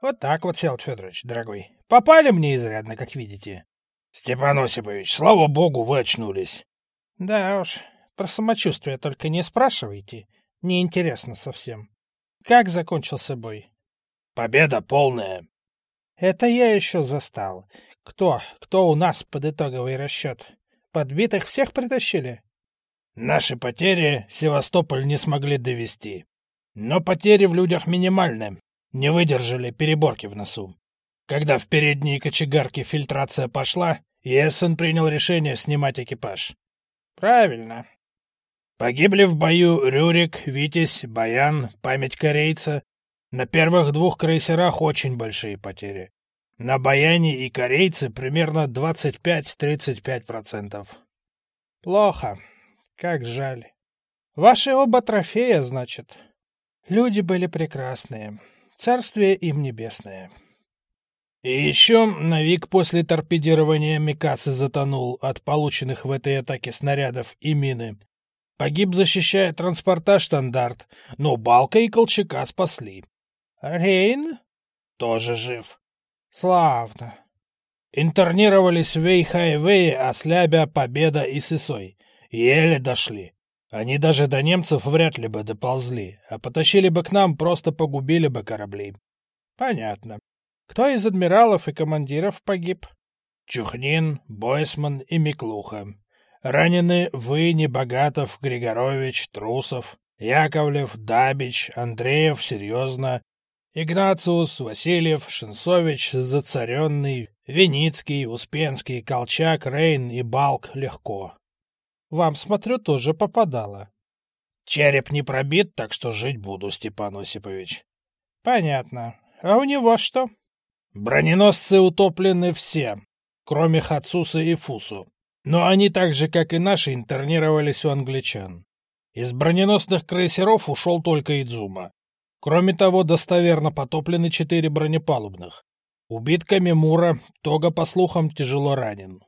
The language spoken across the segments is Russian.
Вот так вот, Селт Федорович, дорогой. Попали мне изрядно, как видите. Степан Осипович, слава богу, вы очнулись. Да уж, про самочувствие только не спрашивайте. Неинтересно совсем. Как закончился бой? Победа полная. Это я еще застал. Кто? Кто у нас под итоговый расчет? Подбитых всех притащили? Наши потери Севастополь не смогли довести. Но потери в людях минимальны. Не выдержали переборки в носу. Когда в передние кочегарки фильтрация пошла, Ессен принял решение снимать экипаж. Правильно. Погибли в бою Рюрик, Витязь, Баян, память корейца. На первых двух крейсерах очень большие потери. На Баяне и корейце примерно 25-35%. Плохо. Как жаль. Ваши оба трофея, значит. Люди были прекрасные. Царствие им небесное. И еще Навик после торпедирования Микасы затонул от полученных в этой атаке снарядов и мины. Погиб, защищая транспорта «Штандарт», но Балка и Колчака спасли. Рейн? Тоже жив. Славно. Интернировались в Вейхайвее, Ослябя, Победа и Сысой. Еле дошли. Они даже до немцев вряд ли бы доползли, а потащили бы к нам, просто погубили бы корабли. Понятно. Кто из адмиралов и командиров погиб? Чухнин, Бойсман и Миклуха. Ранены вы, Небогатов, Григорович, Трусов, Яковлев, Дабич, Андреев, серьезно, Игнациус, Васильев, Шинцович, Зацаренный, Веницкий, Успенский, Колчак, Рейн и Балк легко. Вам, смотрю, тоже попадало. Череп не пробит, так что жить буду, Степан Осипович. Понятно. А у него что? Броненосцы утоплены все, кроме Хацуса и Фусу. Но они так же, как и наши, интернировались у англичан. Из броненосных крейсеров ушел только Идзума. Кроме того, достоверно потоплены четыре бронепалубных. Убит Камимура, Тога, по слухам, тяжело ранен.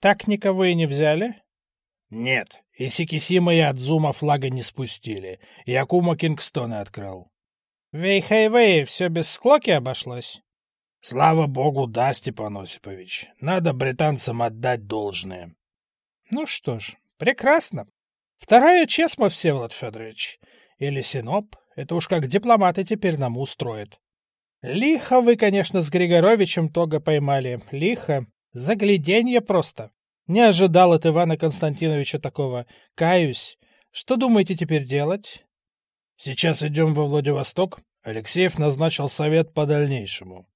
Так никого и не взяли? Нет, и Сикисима и Адзума флага не спустили. И Акума Кингстона открыл. В Вейхайвее все без склоки обошлось? Слава богу, да, Степан Осипович. Надо британцам отдать должное. Ну что ж, прекрасно. Вторая чесма, Всеволод Федорович. Или Синоп. Это уж как дипломаты теперь нам устроят. Лихо вы, конечно, с Григоровичем Тога поймали. Лихо. Загляденье просто. Не ожидал от Ивана Константиновича такого. Каюсь. Что думаете теперь делать? Сейчас идем во Владивосток. Алексеев назначил совет по дальнейшему.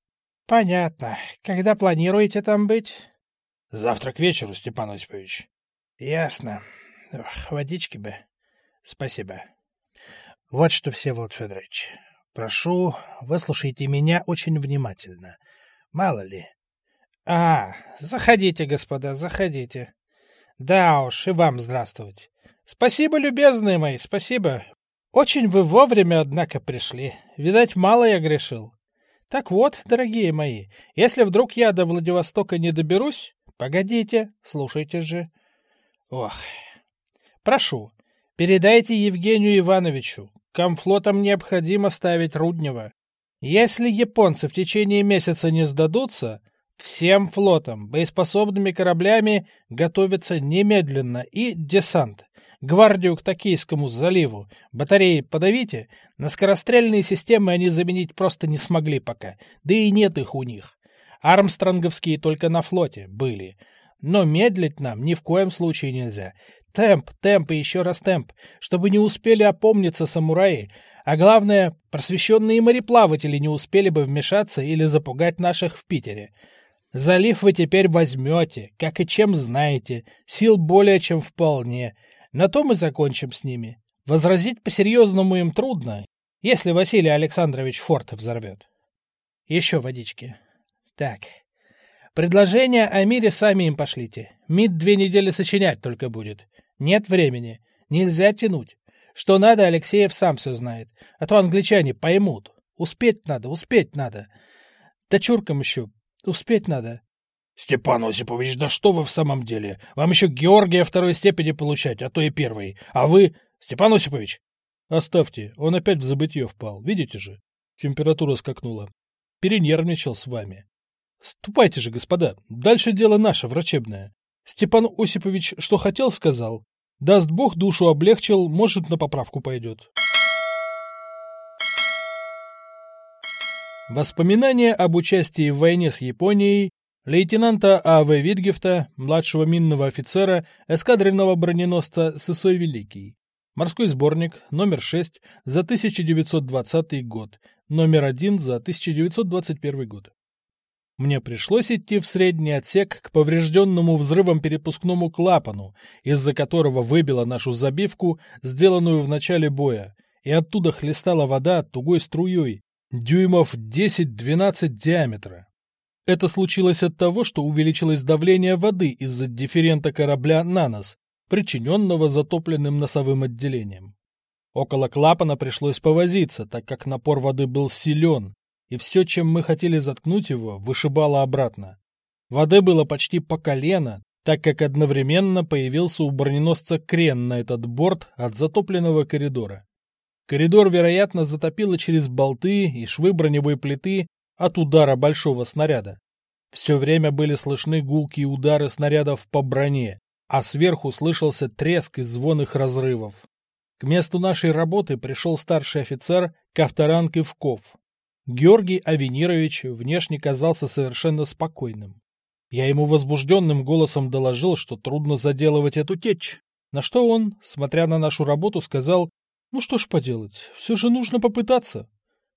Понятно. Когда планируете там быть? Завтра к вечеру, Степан Осипович. Ясно. Ох, водички бы. Спасибо. Вот что, Всеволод Федорович, прошу, выслушайте меня очень внимательно. Мало ли. А, заходите, господа, заходите. Да уж, и вам здравствовать. Спасибо, любезные мои, спасибо. Очень вы вовремя, однако, пришли. Видать, мало я грешил. Так вот, дорогие мои, если вдруг я до Владивостока не доберусь, погодите, слушайте же. Ох. Прошу, передайте Евгению Ивановичу, комфлотам необходимо ставить Руднева. Если японцы в течение месяца не сдадутся, всем флотам, боеспособными кораблями готовиться немедленно и десант гвардию к Токийскому заливу. Батареи подавите. На скорострельные системы они заменить просто не смогли пока. Да и нет их у них. Армстронговские только на флоте были. Но медлить нам ни в коем случае нельзя. Темп, темп и еще раз темп, чтобы не успели опомниться самураи, а главное, просвещенные мореплаватели не успели бы вмешаться или запугать наших в Питере. Залив вы теперь возьмете, как и чем знаете, сил более чем вполне. На то мы закончим с ними. Возразить по-серьезному им трудно, если Василий Александрович форт взорвет. Еще водички. Так. Предложение о мире сами им пошлите. МИД две недели сочинять только будет. Нет времени. Нельзя тянуть. Что надо, Алексеев сам все знает. А то англичане поймут. Успеть надо, успеть надо. Дочуркам еще. Успеть надо. Степан Осипович, да что вы в самом деле? Вам еще Георгия второй степени получать, а то и первой. А вы, Степан Осипович? Оставьте, он опять в забытье впал, видите же? Температура скакнула. перенервничал с вами. Ступайте же, господа, дальше дело наше, врачебное. Степан Осипович что хотел, сказал. Даст бог, душу облегчил, может, на поправку пойдет. Воспоминания об участии в войне с Японией лейтенанта А.В. Витгефта, младшего минного офицера эскадренного броненосца Сысой Великий. Морской сборник, номер 6, за 1920 год, номер 1 за 1921 год. Мне пришлось идти в средний отсек к поврежденному взрывом перепускному клапану, из-за которого выбило нашу забивку, сделанную в начале боя, и оттуда хлестала вода тугой струей, дюймов 10-12 диаметра. Это случилось от того, что увеличилось давление воды из-за дифферента корабля на нос, причиненного затопленным носовым отделением. Около клапана пришлось повозиться, так как напор воды был силен, и все, чем мы хотели заткнуть его, вышибало обратно. Воды было почти по колено, так как одновременно появился у броненосца крен на этот борт от затопленного коридора. Коридор, вероятно, затопило через болты и швы броневой плиты от удара большого снаряда. Все время были слышны гулкие удары снарядов по броне, а сверху слышался треск и звон их разрывов. К месту нашей работы пришел старший офицер Ковторанг Ивков. Георгий Авенирович внешне казался совершенно спокойным. Я ему возбужденным голосом доложил, что трудно заделывать эту течь, на что он, смотря на нашу работу, сказал, ну что ж поделать, все же нужно попытаться.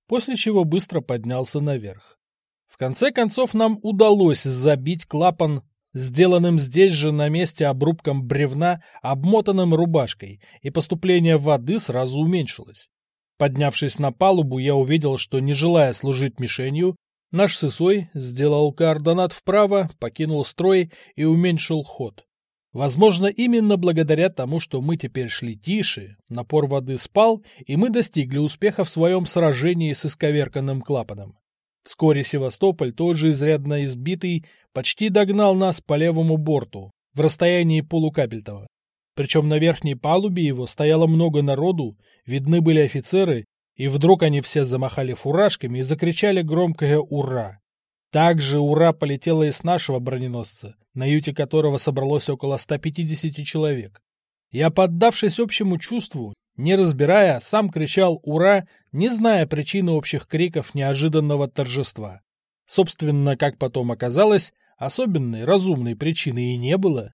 После чего быстро поднялся наверх. В конце концов нам удалось забить клапан, сделанным здесь же на месте обрубком бревна, обмотанным рубашкой, и поступление воды сразу уменьшилось. Поднявшись на палубу, я увидел, что, не желая служить мишенью, наш сысой сделал координат вправо, покинул строй и уменьшил ход. Возможно, именно благодаря тому, что мы теперь шли тише, напор воды спал, и мы достигли успеха в своем сражении с исковерканным клапаном. Вскоре Севастополь, тоже изрядно избитый, почти догнал нас по левому борту, в расстоянии полукабельтова. Причем на верхней палубе его стояло много народу, видны были офицеры, и вдруг они все замахали фуражками и закричали громкое «Ура!». Также «Ура!» полетело и с нашего броненосца, на юте которого собралось около 150 человек. Я, поддавшись общему чувству, не разбирая, сам кричал «Ура!», не зная причины общих криков неожиданного торжества. Собственно, как потом оказалось, особенной разумной причины и не было.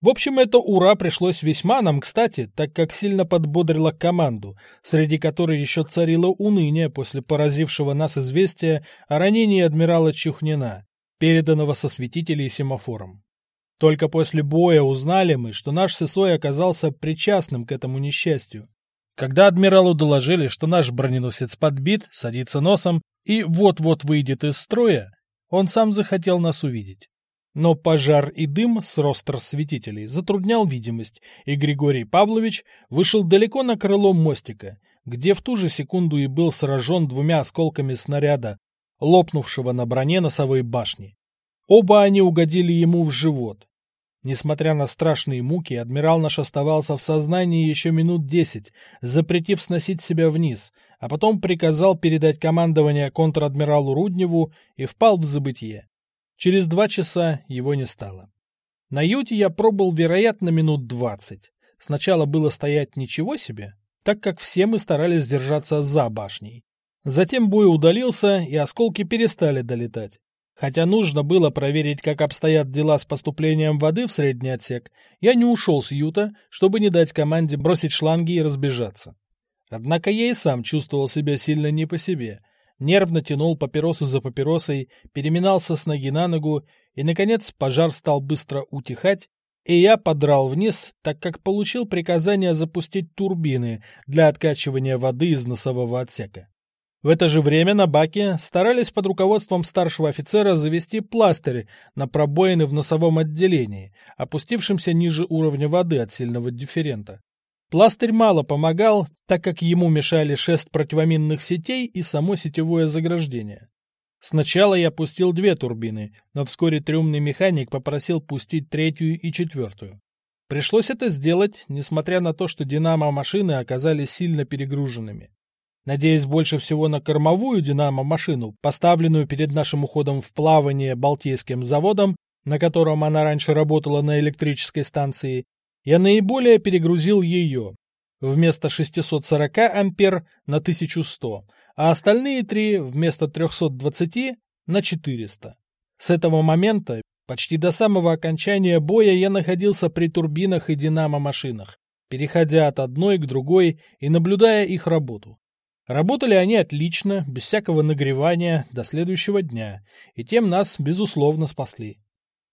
В общем, это «Ура!» пришлось весьма нам кстати, так как сильно подбодрило команду, среди которой еще царило уныние после поразившего нас известия о ранении адмирала Чухнина, переданного со святителей семафором. Только после боя узнали мы, что наш Сысой оказался причастным к этому несчастью. Когда адмиралу доложили, что наш броненосец подбит, садится носом и вот-вот выйдет из строя, он сам захотел нас увидеть. Но пожар и дым с ростр святителей затруднял видимость, и Григорий Павлович вышел далеко на крыло мостика, где в ту же секунду и был сражен двумя осколками снаряда, лопнувшего на броне носовой башни. Оба они угодили ему в живот. Несмотря на страшные муки, адмирал наш оставался в сознании еще минут десять, запретив сносить себя вниз, а потом приказал передать командование контр-адмиралу Рудневу и впал в забытье. Через два часа его не стало. На юте я пробыл, вероятно, минут двадцать. Сначала было стоять ничего себе, так как все мы старались держаться за башней. Затем бой удалился, и осколки перестали долетать. Хотя нужно было проверить, как обстоят дела с поступлением воды в средний отсек, я не ушел с юта, чтобы не дать команде бросить шланги и разбежаться. Однако я и сам чувствовал себя сильно не по себе. Нервно тянул папиросу за папиросой, переминался с ноги на ногу, и, наконец, пожар стал быстро утихать, и я подрал вниз, так как получил приказание запустить турбины для откачивания воды из носового отсека. В это же время на баке старались под руководством старшего офицера завести пластырь на пробоины в носовом отделении, опустившемся ниже уровня воды от сильного дифферента. Пластырь мало помогал, так как ему мешали шест противоминных сетей и само сетевое заграждение. Сначала я пустил две турбины, но вскоре трюмный механик попросил пустить третью и четвертую. Пришлось это сделать, несмотря на то, что динамо машины оказались сильно перегруженными. Надеясь больше всего на кормовую «Динамо-машину», поставленную перед нашим уходом в плавание Балтийским заводом, на котором она раньше работала на электрической станции, я наиболее перегрузил ее. Вместо 640 ампер на 1100, а остальные три вместо 320 на 400. С этого момента, почти до самого окончания боя, я находился при турбинах и динамо-машинах, переходя от одной к другой и наблюдая их работу. Работали они отлично, без всякого нагревания, до следующего дня, и тем нас, безусловно, спасли.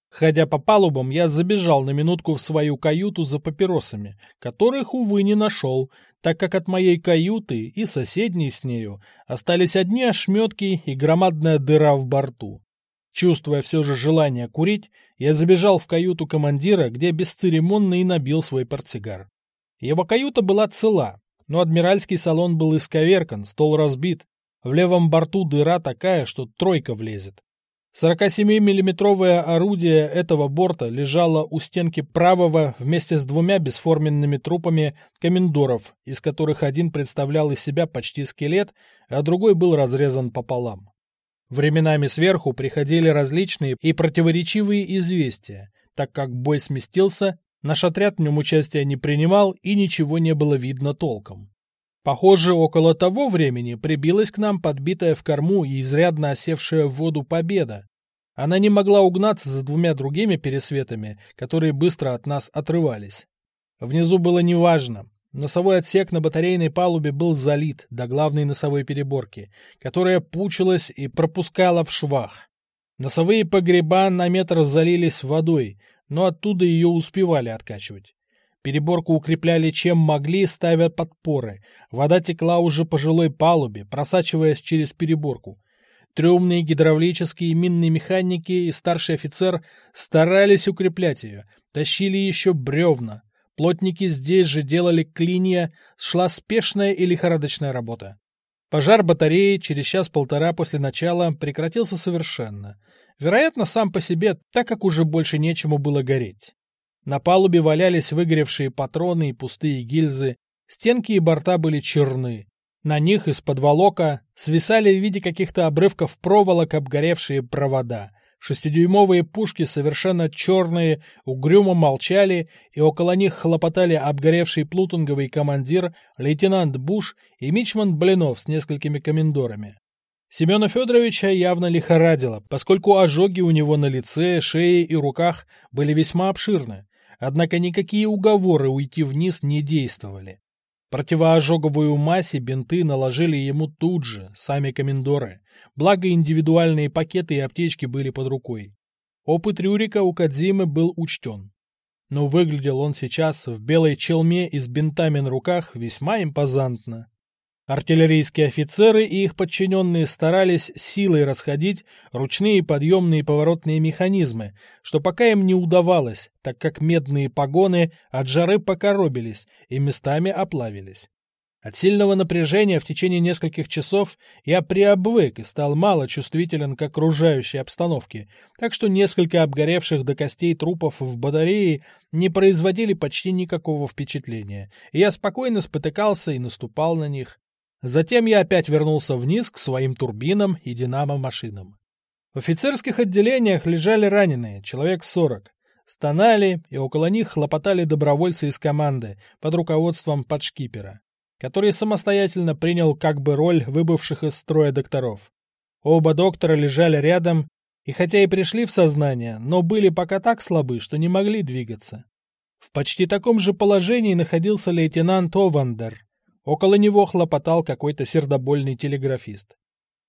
Ходя по палубам, я забежал на минутку в свою каюту за папиросами, которых, увы, не нашел, так как от моей каюты и соседней с нею остались одни ошметки и громадная дыра в борту. Чувствуя все же желание курить, я забежал в каюту командира, где бесцеремонно и набил свой портсигар. Его каюта была цела, но адмиральский салон был исковеркан, стол разбит. В левом борту дыра такая, что тройка влезет. 47-миллиметровое орудие этого борта лежало у стенки правого вместе с двумя бесформенными трупами комендоров, из которых один представлял из себя почти скелет, а другой был разрезан пополам. Временами сверху приходили различные и противоречивые известия, так как бой сместился, наш отряд в нем участия не принимал и ничего не было видно толком. Похоже, около того времени прибилась к нам подбитая в корму и изрядно осевшая в воду победа. Она не могла угнаться за двумя другими пересветами, которые быстро от нас отрывались. Внизу было неважно. Носовой отсек на батарейной палубе был залит до главной носовой переборки, которая пучилась и пропускала в швах. Носовые погреба на метр залились водой, но оттуда ее успевали откачивать. Переборку укрепляли чем могли, ставя подпоры. Вода текла уже по жилой палубе, просачиваясь через переборку. Трюмные гидравлические минные механики и старший офицер старались укреплять ее, тащили еще бревна. Плотники здесь же делали клинья, шла спешная и лихорадочная работа. Пожар батареи через час-полтора после начала прекратился совершенно. Вероятно, сам по себе, так как уже больше нечему было гореть. На палубе валялись выгоревшие патроны и пустые гильзы, стенки и борта были черны. На них из-под волока свисали в виде каких-то обрывков проволок обгоревшие провода. Шестидюймовые пушки, совершенно черные, угрюмо молчали, и около них хлопотали обгоревший плутунговый командир, лейтенант Буш и мичман Блинов с несколькими комендорами. Семена Федоровича явно лихорадило, поскольку ожоги у него на лице, шее и руках были весьма обширны. Однако никакие уговоры уйти вниз не действовали. Противоожоговую массе бинты наложили ему тут же, сами комендоры, благо индивидуальные пакеты и аптечки были под рукой. Опыт Рюрика у Кадзимы был учтен. Но выглядел он сейчас в белой челме и с бинтами на руках весьма импозантно. Артиллерийские офицеры и их подчиненные старались силой расходить ручные подъемные поворотные механизмы, что пока им не удавалось, так как медные погоны от жары покоробились и местами оплавились. От сильного напряжения в течение нескольких часов я приобвык и стал мало чувствителен к окружающей обстановке, так что несколько обгоревших до костей трупов в батарее не производили почти никакого впечатления, и я спокойно спотыкался и наступал на них. Затем я опять вернулся вниз к своим турбинам и динамо-машинам. В офицерских отделениях лежали раненые, человек сорок. Стонали, и около них хлопотали добровольцы из команды под руководством подшкипера, который самостоятельно принял как бы роль выбывших из строя докторов. Оба доктора лежали рядом, и хотя и пришли в сознание, но были пока так слабы, что не могли двигаться. В почти таком же положении находился лейтенант Овандер, Около него хлопотал какой-то сердобольный телеграфист.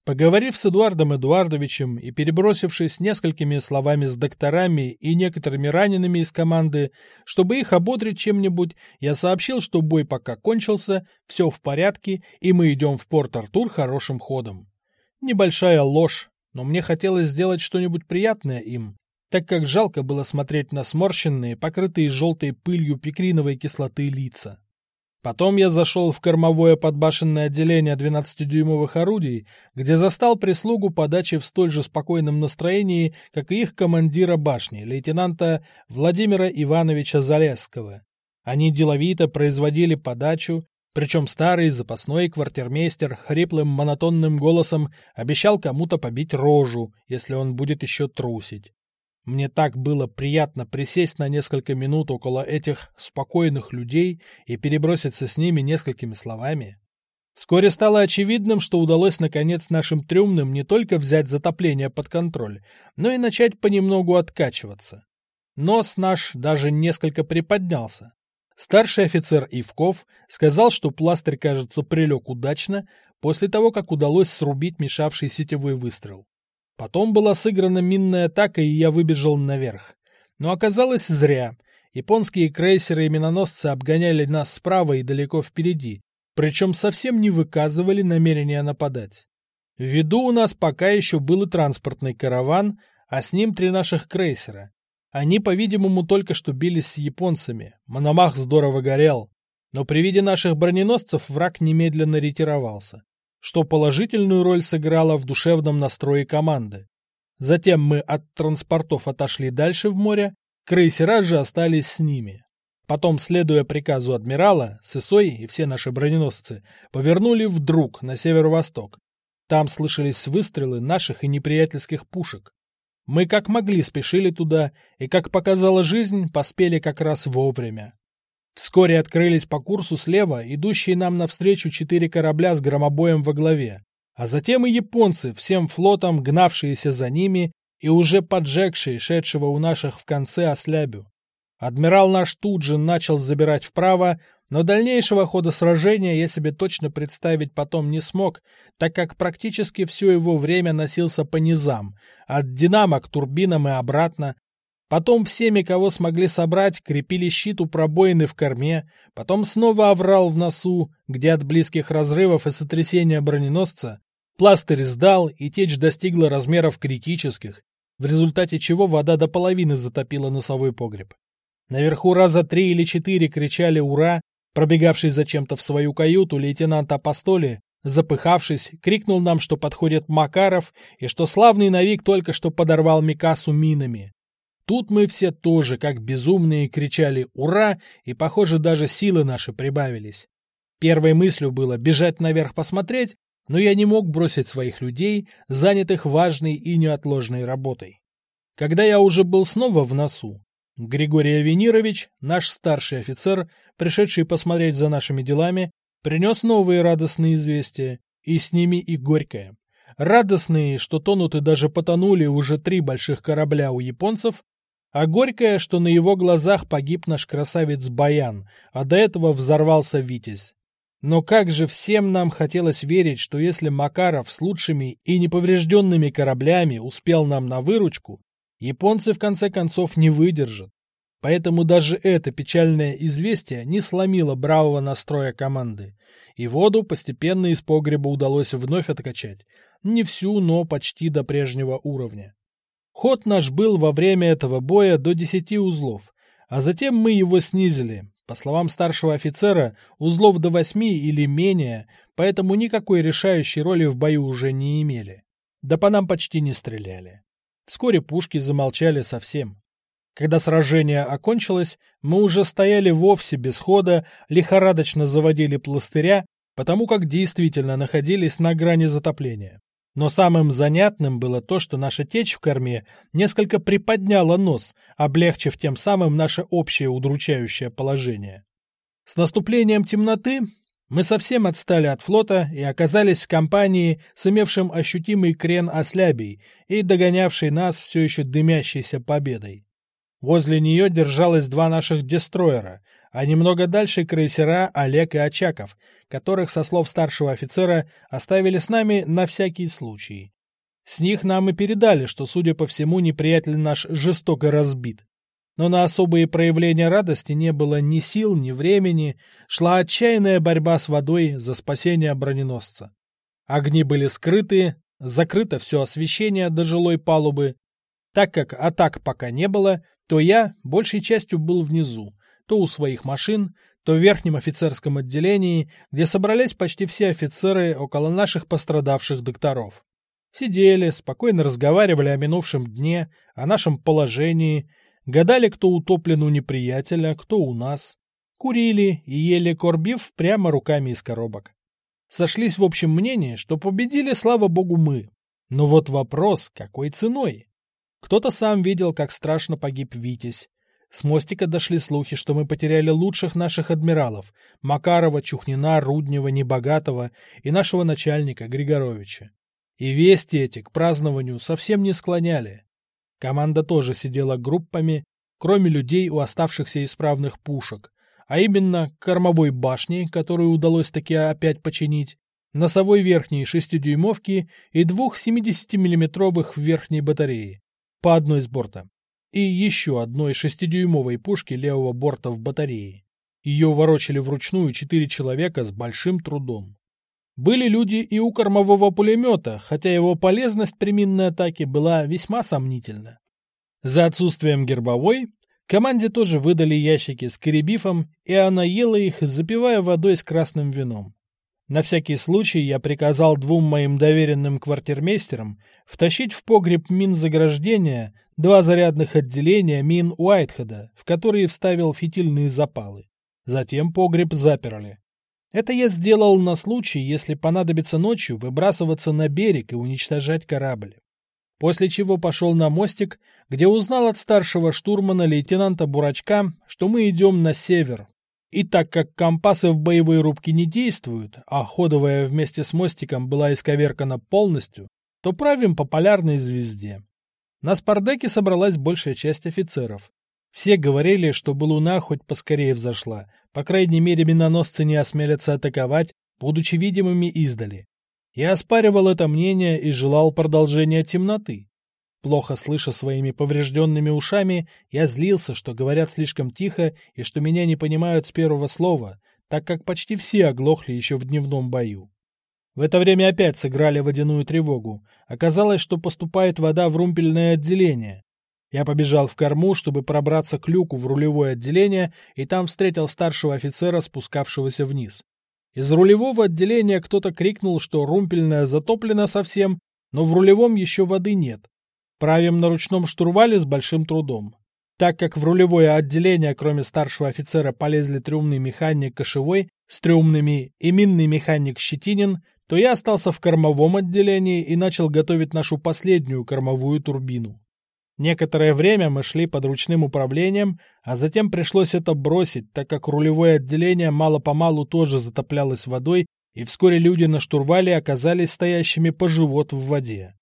Поговорив с Эдуардом Эдуардовичем и перебросившись несколькими словами с докторами и некоторыми ранеными из команды, чтобы их ободрить чем-нибудь, я сообщил, что бой пока кончился, все в порядке, и мы идем в Порт-Артур хорошим ходом. Небольшая ложь, но мне хотелось сделать что-нибудь приятное им, так как жалко было смотреть на сморщенные, покрытые желтой пылью пикриновой кислоты лица. Потом я зашел в кормовое подбашенное отделение 12-дюймовых орудий, где застал прислугу подачи в столь же спокойном настроении, как и их командира башни, лейтенанта Владимира Ивановича Залесского. Они деловито производили подачу, Причем старый запасной квартирмейстер хриплым монотонным голосом обещал кому-то побить рожу, если он будет еще трусить. Мне так было приятно присесть на несколько минут около этих спокойных людей и переброситься с ними несколькими словами. Вскоре стало очевидным, что удалось наконец нашим трюмным не только взять затопление под контроль, но и начать понемногу откачиваться. Нос наш даже несколько приподнялся. Старший офицер Ивков сказал, что пластырь, кажется, прилег удачно после того, как удалось срубить мешавший сетевой выстрел. Потом была сыграна минная атака, и я выбежал наверх. Но оказалось зря. Японские крейсеры и миноносцы обгоняли нас справа и далеко впереди, причем совсем не выказывали намерения нападать. В виду у нас пока еще был и транспортный караван, а с ним три наших крейсера. Они, по-видимому, только что бились с японцами. Мономах здорово горел. Но при виде наших броненосцев враг немедленно ретировался, что положительную роль сыграло в душевном настрое команды. Затем мы от транспортов отошли дальше в море, крейсера же остались с ними. Потом, следуя приказу адмирала, Сысой и все наши броненосцы повернули вдруг на северо-восток. Там слышались выстрелы наших и неприятельских пушек. Мы как могли спешили туда, и, как показала жизнь, поспели как раз вовремя. Вскоре открылись по курсу слева идущие нам навстречу четыре корабля с громобоем во главе, а затем и японцы, всем флотом гнавшиеся за ними и уже поджегшие шедшего у наших в конце ослябю. Адмирал наш тут же начал забирать вправо, но дальнейшего хода сражения я себе точно представить потом не смог, так как практически все его время носился по низам, от динамо к турбинам и обратно. Потом всеми, кого смогли собрать, крепили щит у пробоины в корме, потом снова оврал в носу, где от близких разрывов и сотрясения броненосца пластырь сдал и течь достигла размеров критических, в результате чего вода до половины затопила носовой погреб. Наверху раза три или четыре кричали «Ура!», пробегавший зачем-то в свою каюту лейтенант Апостоли, запыхавшись, крикнул нам, что подходит Макаров и что славный Навик только что подорвал Микасу минами. Тут мы все тоже, как безумные, кричали «Ура!» и, похоже, даже силы наши прибавились. Первой мыслью было бежать наверх посмотреть, но я не мог бросить своих людей, занятых важной и неотложной работой. Когда я уже был снова в носу, Григорий Авенирович, наш старший офицер, пришедший посмотреть за нашими делами, принес новые радостные известия, и с ними и горькое. Радостные, что тонут и даже потонули уже три больших корабля у японцев, а горькое, что на его глазах погиб наш красавец Баян, а до этого взорвался Витязь. Но как же всем нам хотелось верить, что если Макаров с лучшими и неповрежденными кораблями успел нам на выручку, Японцы в конце концов не выдержат. Поэтому даже это печальное известие не сломило бравого настроя команды, и воду постепенно из погреба удалось вновь откачать. Не всю, но почти до прежнего уровня. Ход наш был во время этого боя до 10 узлов, а затем мы его снизили. По словам старшего офицера, узлов до 8 или менее, поэтому никакой решающей роли в бою уже не имели. Да по нам почти не стреляли. Вскоре пушки замолчали совсем. Когда сражение окончилось, мы уже стояли вовсе без хода, лихорадочно заводили пластыря, потому как действительно находились на грани затопления. Но самым занятным было то, что наша течь в корме несколько приподняла нос, облегчив тем самым наше общее удручающее положение. С наступлением темноты мы совсем отстали от флота и оказались в компании с имевшим ощутимый крен ослябий и догонявшей нас все еще дымящейся победой. Возле нее держалось два наших дестроера, а немного дальше крейсера Олег и Очаков, которых, со слов старшего офицера, оставили с нами на всякий случай. С них нам и передали, что, судя по всему, неприятель наш жестоко разбит но на особые проявления радости не было ни сил, ни времени, шла отчаянная борьба с водой за спасение броненосца. Огни были скрыты, закрыто все освещение до жилой палубы. Так как атак пока не было, то я большей частью был внизу, то у своих машин, то в верхнем офицерском отделении, где собрались почти все офицеры около наших пострадавших докторов. Сидели, спокойно разговаривали о минувшем дне, о нашем положении, Гадали, кто утоплен у неприятеля, кто у нас. курили и ели корбив прямо руками из коробок. Сошлись в общем мнении, что победили, слава богу, мы. Но вот вопрос, какой ценой? Кто-то сам видел, как страшно погиб Витязь. С мостика дошли слухи, что мы потеряли лучших наших адмиралов — Макарова, Чухнина, Руднева, Небогатого и нашего начальника Григоровича. И вести эти к празднованию совсем не склоняли. Команда тоже сидела группами, кроме людей у оставшихся исправных пушек, а именно кормовой башни, которую удалось таки опять починить, носовой верхней шестидюймовки и двух 70-миллиметровых верхней батареи, по одной с борта, и еще одной шестидюймовой пушки левого борта в батарее. Ее ворочали вручную четыре человека с большим трудом. Были люди и у кормового пулемета, хотя его полезность при минной атаке была весьма сомнительна. За отсутствием гербовой команде тоже выдали ящики с корибифом, и она ела их, запивая водой с красным вином. На всякий случай я приказал двум моим доверенным квартирмейстерам втащить в погреб мин заграждения два зарядных отделения мин Уайтхеда, в которые вставил фитильные запалы. Затем погреб заперли. Это я сделал на случай, если понадобится ночью выбрасываться на берег и уничтожать корабль. После чего пошел на мостик, где узнал от старшего штурмана лейтенанта Бурачка, что мы идем на север, и так как компасы в боевой рубке не действуют, а ходовая вместе с мостиком была исковеркана полностью, то правим по полярной звезде. На спардеке собралась большая часть офицеров. Все говорили, что бы луна хоть поскорее взошла, по крайней мере миноносцы не осмелятся атаковать, будучи видимыми издали. Я оспаривал это мнение и желал продолжения темноты. Плохо слыша своими поврежденными ушами, я злился, что говорят слишком тихо и что меня не понимают с первого слова, так как почти все оглохли еще в дневном бою. В это время опять сыграли водяную тревогу. Оказалось, что поступает вода в румпельное отделение. Я побежал в корму, чтобы пробраться к люку в рулевое отделение, и там встретил старшего офицера, спускавшегося вниз. Из рулевого отделения кто-то крикнул, что румпельное затоплено совсем, но в рулевом еще воды нет. Правим на ручном штурвале с большим трудом. Так как в рулевое отделение, кроме старшего офицера, полезли трюмный механик Кошевой с трюмными и минный механик Щетинин, то я остался в кормовом отделении и начал готовить нашу последнюю кормовую турбину. Некоторое время мы шли под ручным управлением, а затем пришлось это бросить, так как рулевое отделение мало-помалу тоже затоплялось водой, и вскоре люди на штурвале оказались стоящими по живот в воде.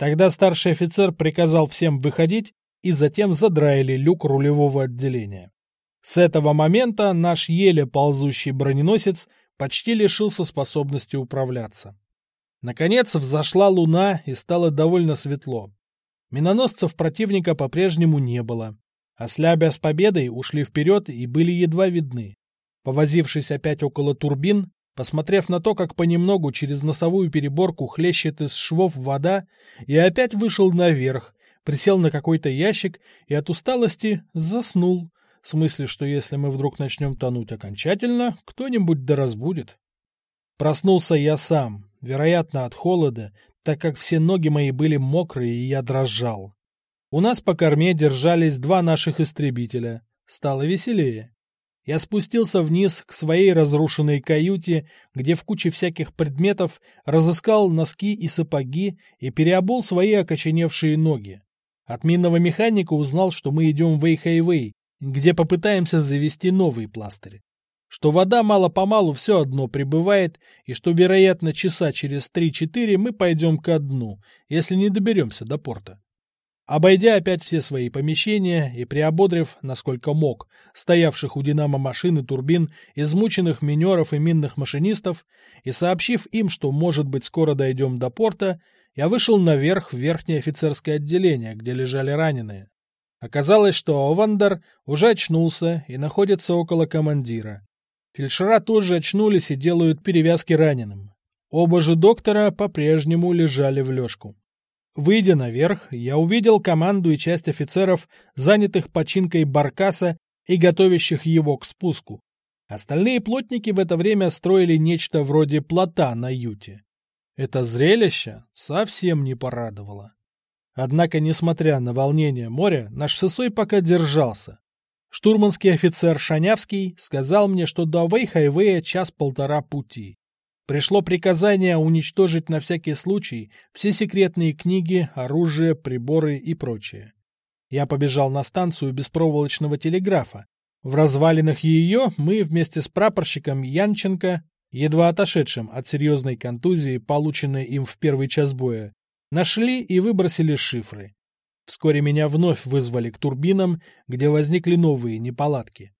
Тогда старший офицер приказал всем выходить, и затем задраили люк рулевого отделения. С этого момента наш еле ползущий броненосец почти лишился способности управляться. Наконец взошла луна и стало довольно светло. Миноносцев противника по-прежнему не было. Ослябя с победой ушли вперед и были едва видны. Повозившись опять около турбин, Посмотрев на то, как понемногу через носовую переборку хлещет из швов вода, я опять вышел наверх, присел на какой-то ящик и от усталости заснул, в смысле, что если мы вдруг начнем тонуть окончательно, кто-нибудь да разбудит. Проснулся я сам, вероятно, от холода, так как все ноги мои были мокрые, и я дрожал. У нас по корме держались два наших истребителя. Стало веселее. Я спустился вниз к своей разрушенной каюте, где в куче всяких предметов разыскал носки и сапоги и переобул свои окоченевшие ноги. От минного механика узнал, что мы идем в Эйхайвей, где попытаемся завести новый пластырь. Что вода мало-помалу все одно прибывает, и что, вероятно, часа через 3-4 мы пойдем ко дну, если не доберемся до порта. Обойдя опять все свои помещения и приободрив, насколько мог, стоявших у «Динамо» машин и турбин, измученных минеров и минных машинистов, и сообщив им, что, может быть, скоро дойдем до порта, я вышел наверх в верхнее офицерское отделение, где лежали раненые. Оказалось, что Овандер уже очнулся и находится около командира. Фельдшера тоже очнулись и делают перевязки раненым. Оба же доктора по-прежнему лежали в лёжку. Выйдя наверх, я увидел команду и часть офицеров, занятых починкой баркаса и готовящих его к спуску. Остальные плотники в это время строили нечто вроде плота на юте. Это зрелище совсем не порадовало. Однако, несмотря на волнение моря, наш сысой пока держался. Штурманский офицер Шанявский сказал мне, что до Вейхайвея час-полтора пути. Пришло приказание уничтожить на всякий случай все секретные книги, оружие, приборы и прочее. Я побежал на станцию беспроволочного телеграфа. В развалинах ее мы вместе с прапорщиком Янченко, едва отошедшим от серьезной контузии, полученной им в первый час боя, нашли и выбросили шифры. Вскоре меня вновь вызвали к турбинам, где возникли новые неполадки.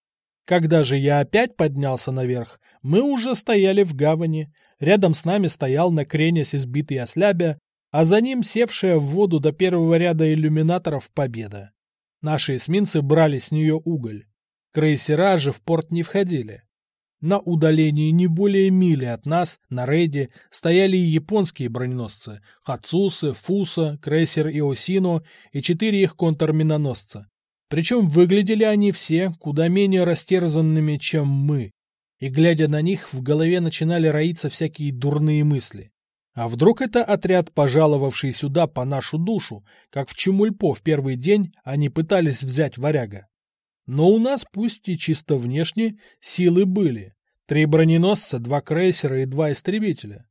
Когда же я опять поднялся наверх, мы уже стояли в гавани, рядом с нами стоял накренясь избитый ослябя, а за ним севшая в воду до первого ряда иллюминаторов победа. Наши эсминцы брали с нее уголь. Крейсера же в порт не входили. На удалении не более мили от нас, на рейде, стояли и японские броненосцы — Хацусы, Фуса, крейсер Иосино и четыре их контрминоносца. Причем выглядели они все куда менее растерзанными, чем мы. И, глядя на них, в голове начинали роиться всякие дурные мысли. А вдруг это отряд, пожаловавший сюда по нашу душу, как в Чемульпо в первый день они пытались взять варяга? Но у нас, пусть и чисто внешне, силы были. Три броненосца, два крейсера и два истребителя.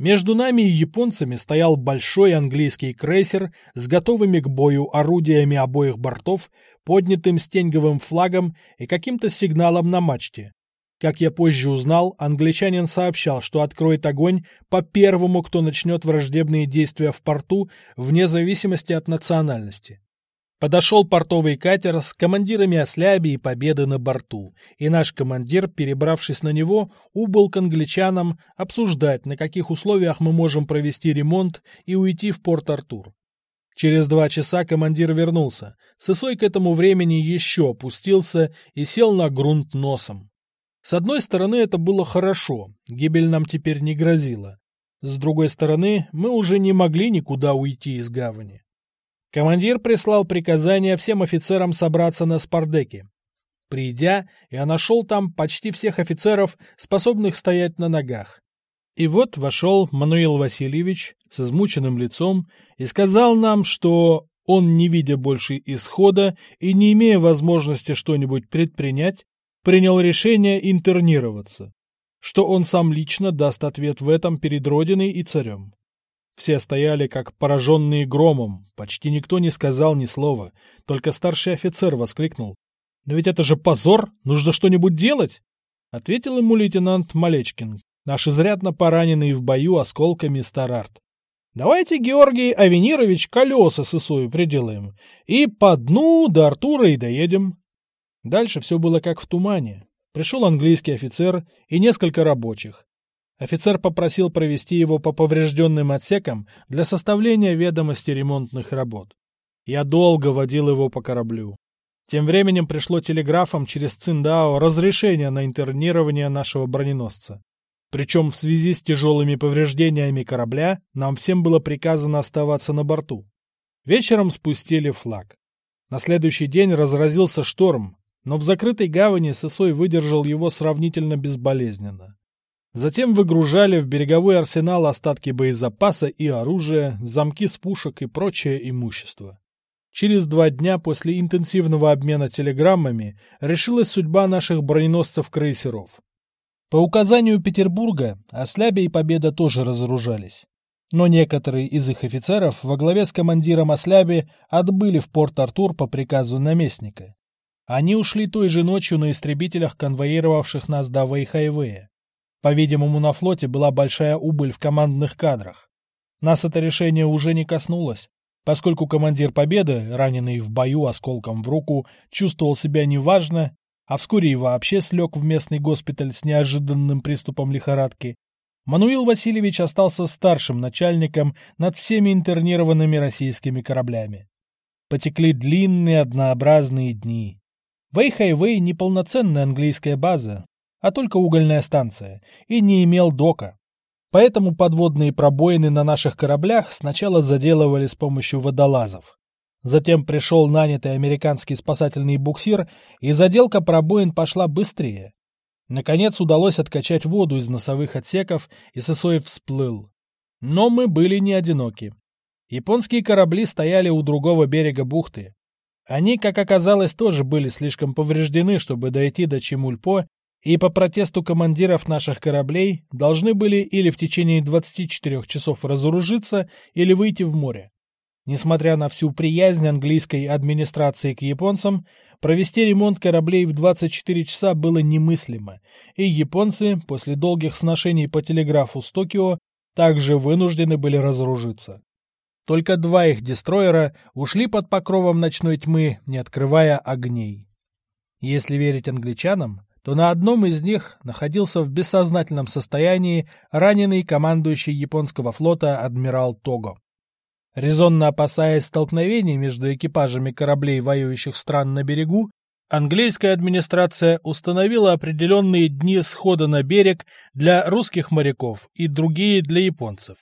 Между нами и японцами стоял большой английский крейсер с готовыми к бою орудиями обоих бортов, поднятым стенговым флагом и каким-то сигналом на мачте. Как я позже узнал, англичанин сообщал, что откроет огонь по первому, кто начнет враждебные действия в порту, вне зависимости от национальности. Подошел портовый катер с командирами Осляби и Победы на борту, и наш командир, перебравшись на него, убыл к англичанам обсуждать, на каких условиях мы можем провести ремонт и уйти в Порт-Артур. Через два часа командир вернулся. Сысой к этому времени еще опустился и сел на грунт носом. С одной стороны, это было хорошо, гибель нам теперь не грозила. С другой стороны, мы уже не могли никуда уйти из гавани. Командир прислал приказание всем офицерам собраться на спардеке. Придя, я нашел там почти всех офицеров, способных стоять на ногах. И вот вошел Мануил Васильевич с измученным лицом и сказал нам, что он, не видя больше исхода и не имея возможности что-нибудь предпринять, принял решение интернироваться, что он сам лично даст ответ в этом перед Родиной и царем. Все стояли как пораженные громом, почти никто не сказал ни слова, только старший офицер воскликнул. «Но ведь это же позор! Нужно что-нибудь делать!» Ответил ему лейтенант Малечкин, наш изрядно пораненный в бою осколками Старарт. «Давайте, Георгий Авенирович, колеса с Исою приделаем, и по дну до Артура и доедем». Дальше все было как в тумане. Пришел английский офицер и несколько рабочих. Офицер попросил провести его по поврежденным отсекам для составления ведомости ремонтных работ. Я долго водил его по кораблю. Тем временем пришло телеграфом через Циндао разрешение на интернирование нашего броненосца. Причем в связи с тяжелыми повреждениями корабля нам всем было приказано оставаться на борту. Вечером спустили флаг. На следующий день разразился шторм, но в закрытой гавани Сысой выдержал его сравнительно безболезненно. Затем выгружали в береговой арсенал остатки боезапаса и оружия, замки с пушек и прочее имущество. Через два дня после интенсивного обмена телеграммами решилась судьба наших броненосцев-крейсеров. По указанию Петербурга Ослябе и Победа тоже разоружались. Но некоторые из их офицеров во главе с командиром Осляби отбыли в Порт-Артур по приказу наместника. Они ушли той же ночью на истребителях, конвоировавших нас до Вейхайвея. По-видимому, на флоте была большая убыль в командных кадрах. Нас это решение уже не коснулось, поскольку командир Победы, раненый в бою осколком в руку, чувствовал себя неважно, а вскоре и вообще слег в местный госпиталь с неожиданным приступом лихорадки, Мануил Васильевич остался старшим начальником над всеми интернированными российскими кораблями. Потекли длинные однообразные дни. Вэй-Хайвей — неполноценная английская база, а только угольная станция, и не имел дока. Поэтому подводные пробоины на наших кораблях сначала заделывали с помощью водолазов. Затем пришел нанятый американский спасательный буксир, и заделка пробоин пошла быстрее. Наконец удалось откачать воду из носовых отсеков, и Сысоев всплыл. Но мы были не одиноки. Японские корабли стояли у другого берега бухты. Они, как оказалось, тоже были слишком повреждены, чтобы дойти до Чемульпо, и по протесту командиров наших кораблей должны были или в течение 24 часов разоружиться, или выйти в море. Несмотря на всю приязнь английской администрации к японцам, провести ремонт кораблей в 24 часа было немыслимо, и японцы после долгих сношений по телеграфу с Токио также вынуждены были разоружиться. Только два их дестроера ушли под покровом ночной тьмы, не открывая огней. Если верить англичанам, то на одном из них находился в бессознательном состоянии раненый командующий японского флота адмирал Того. Резонно опасаясь столкновений между экипажами кораблей воюющих стран на берегу, английская администрация установила определенные дни схода на берег для русских моряков и другие для японцев.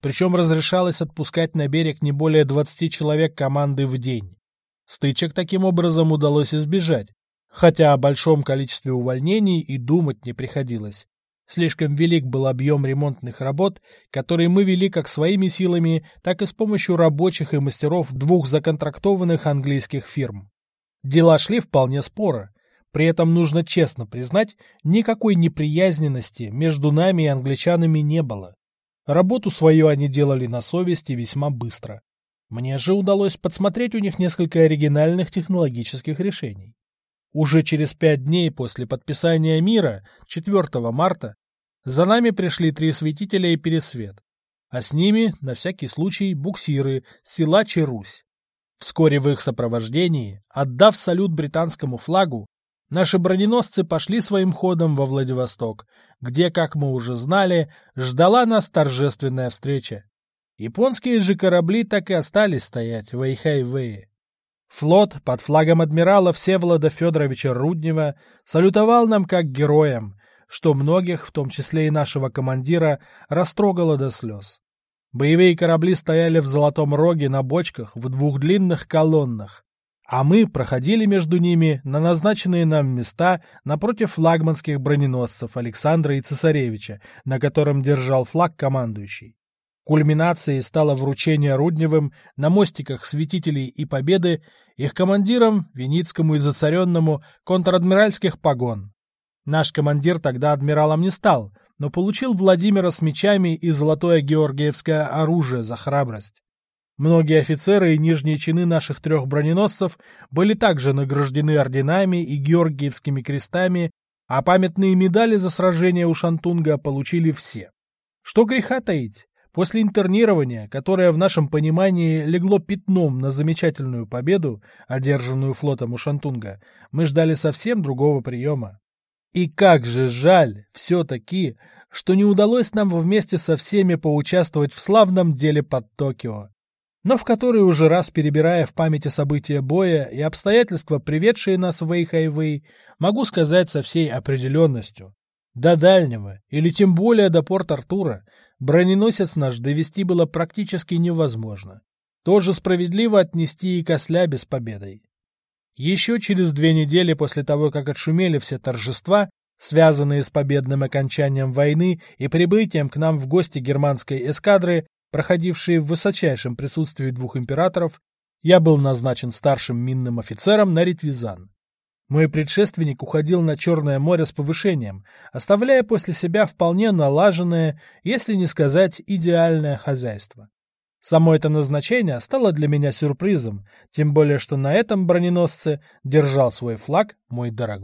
Причем разрешалось отпускать на берег не более 20 человек команды в день. Стычек таким образом удалось избежать, хотя о большом количестве увольнений и думать не приходилось. Слишком велик был объем ремонтных работ, которые мы вели как своими силами, так и с помощью рабочих и мастеров двух законтрактованных английских фирм. Дела шли вполне споро. При этом нужно честно признать, никакой неприязненности между нами и англичанами не было. Работу свою они делали на совести весьма быстро. Мне же удалось подсмотреть у них несколько оригинальных технологических решений. Уже через пять дней после подписания мира, 4 марта, за нами пришли три светителя и пересвет, а с ними, на всякий случай, буксиры, села Чарусь. Вскоре в их сопровождении, отдав салют британскому флагу, наши броненосцы пошли своим ходом во Владивосток, где, как мы уже знали, ждала нас торжественная встреча. Японские же корабли так и остались стоять в Эйхайвее. Флот под флагом адмирала Всеволода Федоровича Руднева салютовал нам как героям, что многих, в том числе и нашего командира, растрогало до слез. Боевые корабли стояли в Золотом Роге на бочках в двух длинных колоннах, а мы проходили между ними на назначенные нам места напротив флагманских броненосцев Александра и Цесаревича, на котором держал флаг командующий. Кульминацией стало вручение Рудневым на мостиках Святителей и Победы их командирам, Веницкому и Зацаренному, контр-адмиральских погон. Наш командир тогда адмиралом не стал, но получил Владимира с мечами и золотое георгиевское оружие за храбрость. Многие офицеры и нижние чины наших трех броненосцев были также награждены орденами и георгиевскими крестами, а памятные медали за сражение у Шантунга получили все. Что греха таить, После интернирования, которое в нашем понимании легло пятном на замечательную победу, одержанную флотом у Шантунга, мы ждали совсем другого приема. И как же жаль, все-таки, что не удалось нам вместе со всеми поучаствовать в славном деле под Токио, но в который уже раз перебирая в памяти события боя и обстоятельства, приведшие нас в Вэйхайвэй, могу сказать со всей определенностью. До дальнего, или тем более до порт Артура, броненосец наш довести было практически невозможно. Тоже справедливо отнести и Косля с победой. Еще через две недели после того, как отшумели все торжества, связанные с победным окончанием войны и прибытием к нам в гости германской эскадры, проходившие в высочайшем присутствии двух императоров, я был назначен старшим минным офицером на Ритвизан. Мой предшественник уходил на Черное море с повышением, оставляя после себя вполне налаженное, если не сказать идеальное хозяйство. Само это назначение стало для меня сюрпризом, тем более что на этом броненосце держал свой флаг мой дорогой